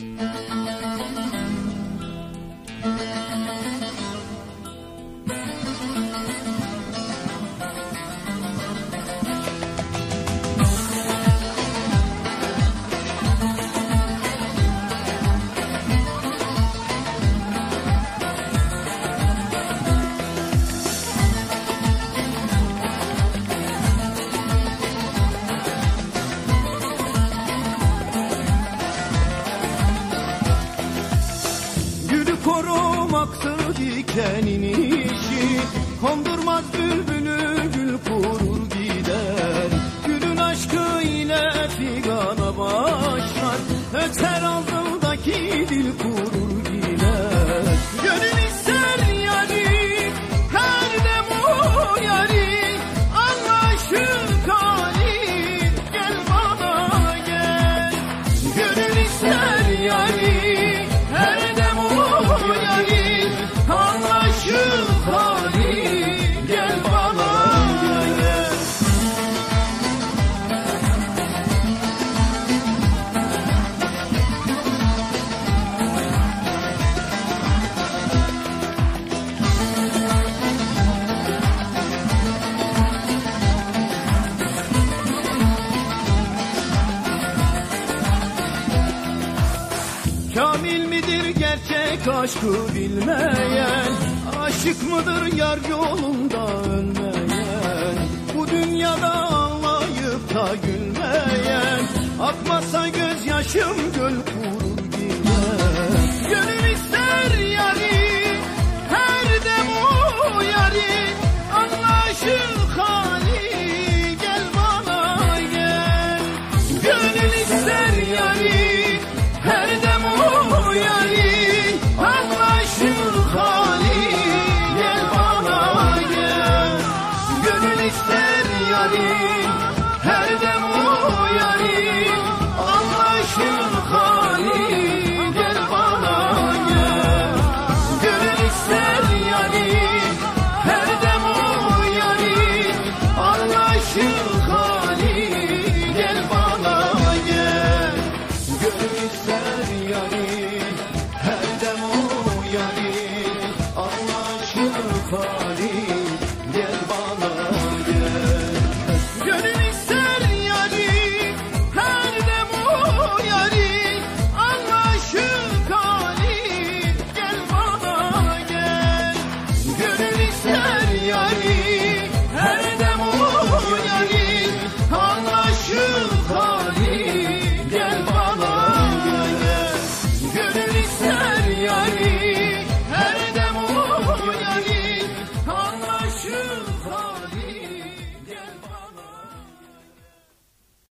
Mm-hmm. Korumaktır dikenin işi. Kondurmaz bülbülü gül kurur Kamil midir gerçek aşkı bilmeyen? Aşık mıdır yar yolunda ölmeyen? Bu dünyada ağlayıp da gülmeyen? Akmazsa gözyaşım göl kurur gider. Gönül yarim Her dem o yarim Allah aşkına karim Gel